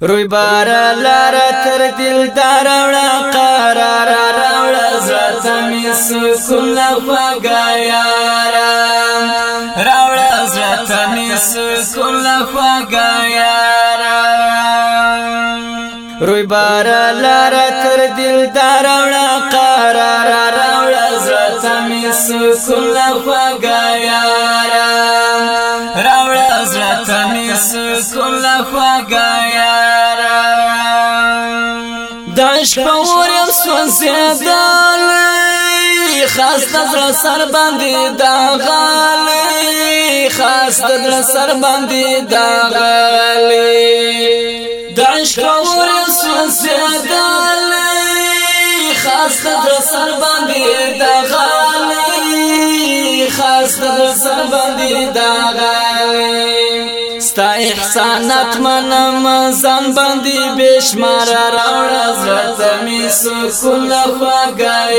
روی بار لار تر دل داروڑا قرار راوڑا زرت می سکون لخوا گایارا راوڑا زرت می سکون لخوا گایارا روی بار لار تر دل داروڑا قرار راوڑا زرت می سکون لخوا گایارا می سکون لخوا گایارا داش پور سوزیدل خاص نظر سر باندې دا غال خاص نظر سر باندې دا غال داش پور سوزیدل خاص نظر سر باندې دا غال خاص نظر سر باندې دا غال ستا احسانات منم زن بندی بشمار راوڑا زرت می سکون لخوا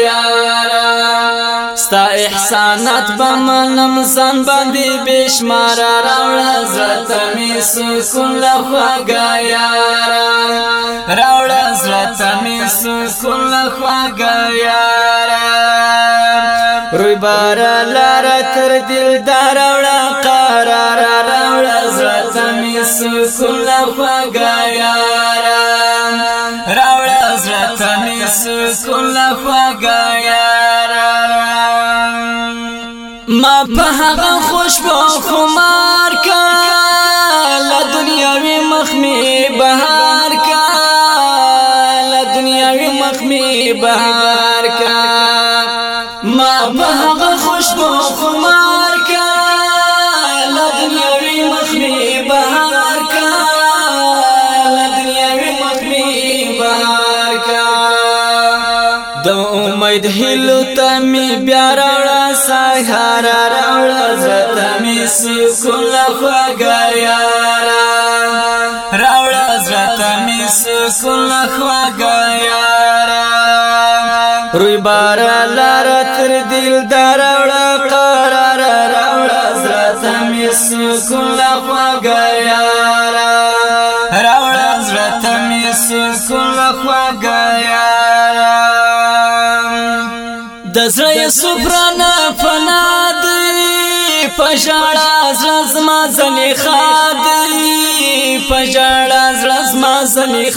یارا. ستا احسانات بمنم زن بندی بشمار راوڑا زرت می سکون لخوا یارا. راوڑا زرت می سکون لخوا یارا. روی بارا لارا تر دل داروڑا می سکون لخوا راوڑا زرت می سکون لخوا ما په خوش با خمار کا لا دنیاوی مخمی بهار کا لا دنیاوی مخمی بهار امید ہلو تمی بیاروڑا سہارا روڑا زتمی سکون لخوا گیارا زتمی سکون لخوا گیارا روی بارا لارا تر دل داروڑا قرار روڑا زتمی سکون لخوا گیارا روڑا زتمی سکون لخوا گیارا زړه سفرانا فنا دی پشاڑا زرزما زلی خادی پشاڑا زرزما زلی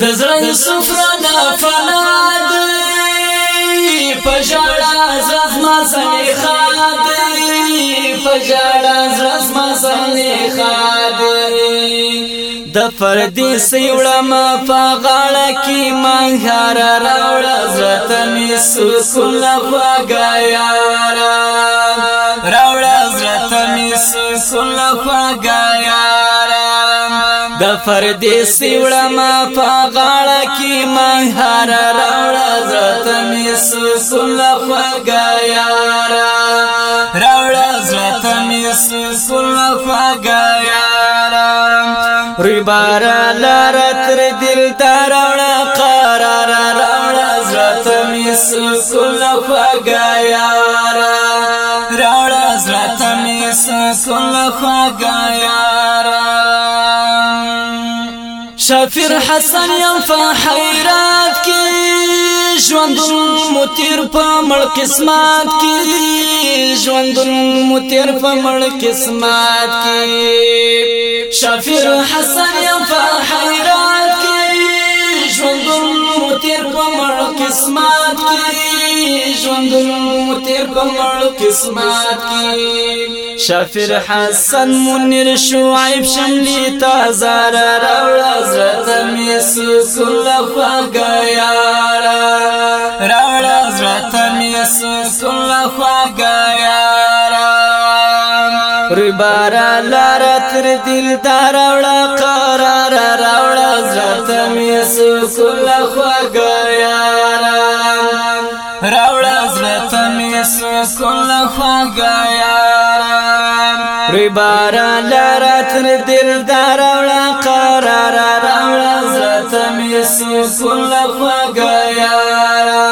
د زړه سفرانا فنا دی پشاڑا زرزما زلی دی پشاڑا زرزما زلی خادی دفر دی سیوڑا ما پاغاڑا کی مانگھارا راوڑا زرت سکون لخوا گایارا۔ راوڑا زرت سکون لخوا گایارا۔ دفر دی سیوڑا ما پاغاڑا کی مانگھارا راوڑا زرت سکون لخوا گایارا۔ ری بارا لارا تر دل داروڑا قرارا راوڑا زرت می سکون لخوا گایارا راوڑا زرت می سکون لخوا گایارا شافر حسن یم فا حیرات کی جوندن متیر پا مڑ قسمات کی. جوندن متیر پا مڑ قسمات کی. شافر حسن یم فا حیرات کی جوندن متیر پا مڑ قسمات کی جوندن متیر پا مڑ قسمات کی۔ شافر حسن، منیر شعیب، شملی تازار راوڑا زرت می سکون لخوا گیارا ری بارا لارا تر دل داروڑا قرار راوڑا زرت می سکون لخوا گیارا راوڑا زرت می سکون لخوا گیارا ری بارا لارا تر دل داروڑا قرار راوڑا زرت می سکون لخوا گیارا